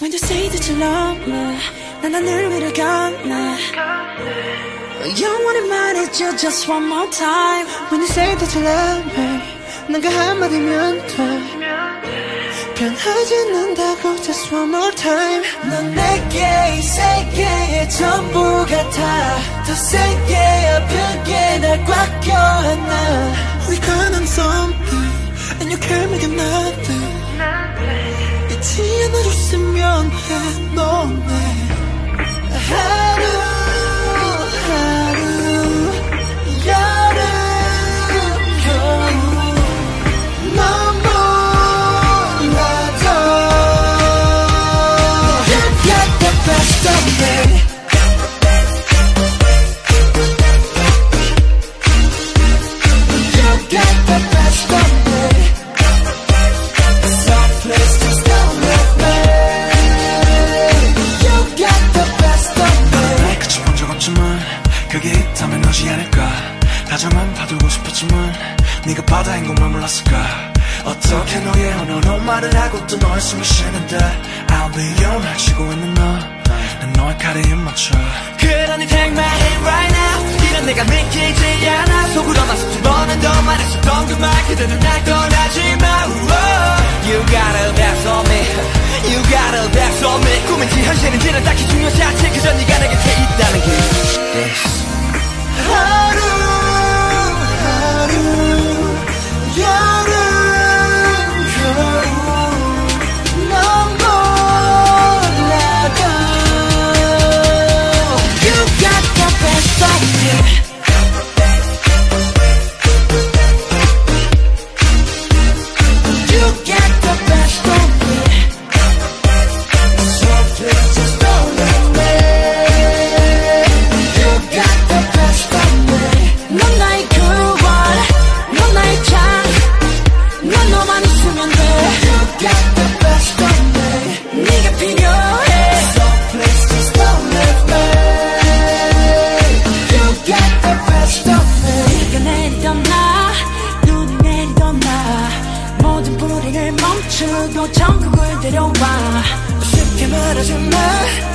When you say that you love me 난 하늘 위를 건네 영원히 말해줘 just one more time When you say that you love me 난그 한마디면 돼 변하지 않는다고 just one more time 넌 내게 이 세계의 전부 같아 더 세게 아프게 날 꽉 껴안아 We gonna something And you can't make it nothing 잊지 않아줬으면 해 너네 그게 있다면 너지 않을까. 다정한 봐두고 싶었지만 네가 바다인 것만 몰랐을까. 어떻게 너의 언어로 말을 하고 또 너의 숨이 쉬는데 I'll be your 쉬고 있는 너난 너의 칼에 힘 맞춰. 그러니 take my hand right now. 이런 내가 믿기지 않아. 속으로만 수천 번은 더 말했었던 그말 그대로 날 떠나지 마 멈추고 천국을 데려와. 쉽게 말하지만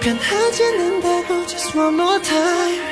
변하지 않는다고 just one more time